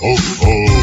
oh, oh.